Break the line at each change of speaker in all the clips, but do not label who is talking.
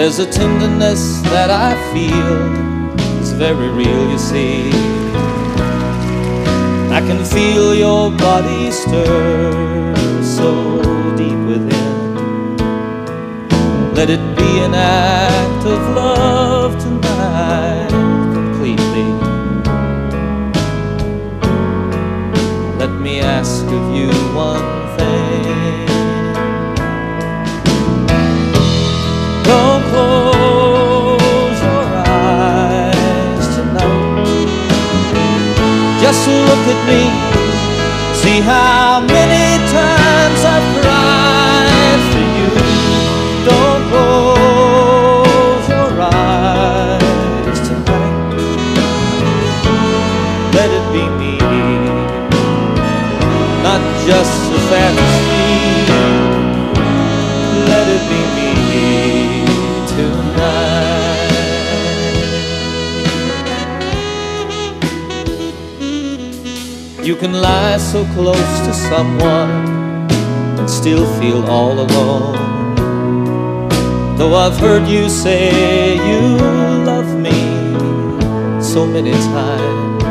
There's a tenderness that I feel, it's very real, you see. I can feel your body stir so deep within. Let it be an act of love tonight, Just look at me. See how many times I've cried for you. Don't close your eyes tonight. Let it be me, not just You can lie so close to someone and still feel all alone. Though I've heard you say you love me so many times.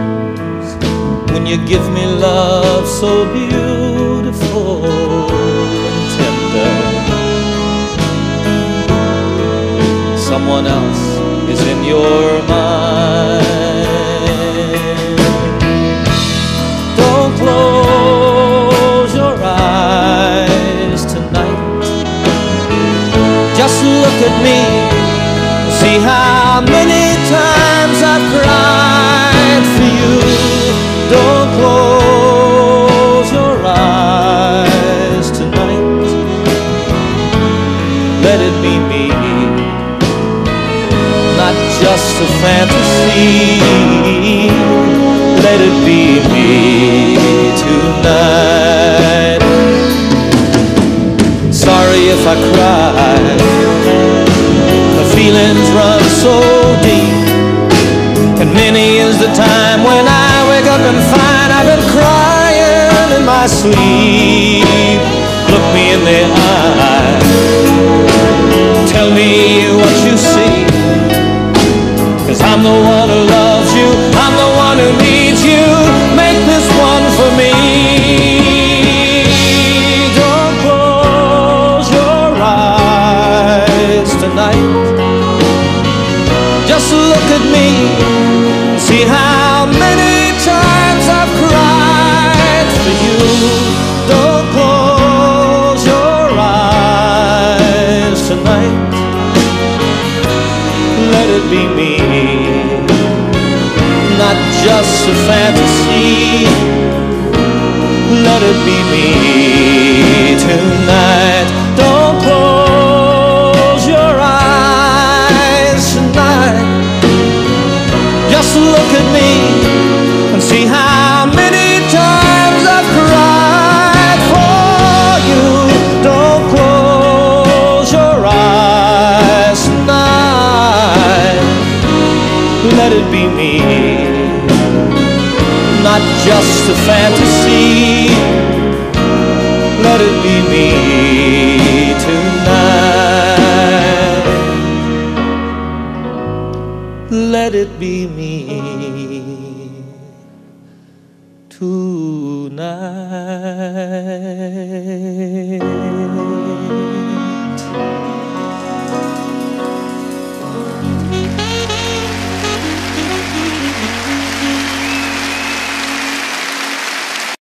When you give me love so beautiful and tender, someone else is in your mind. A fantasy. Let it be me tonight. Sorry if I cry. The feelings run so deep. And many is the time when I wake up and find I've been crying in my sleep. Look me in the eye. Be me, not just a fantasy. Let it be me tonight. Don't close your eyes tonight. Just look at me and see how It be me, not just a fantasy. Let it be me tonight. Let it be me tonight.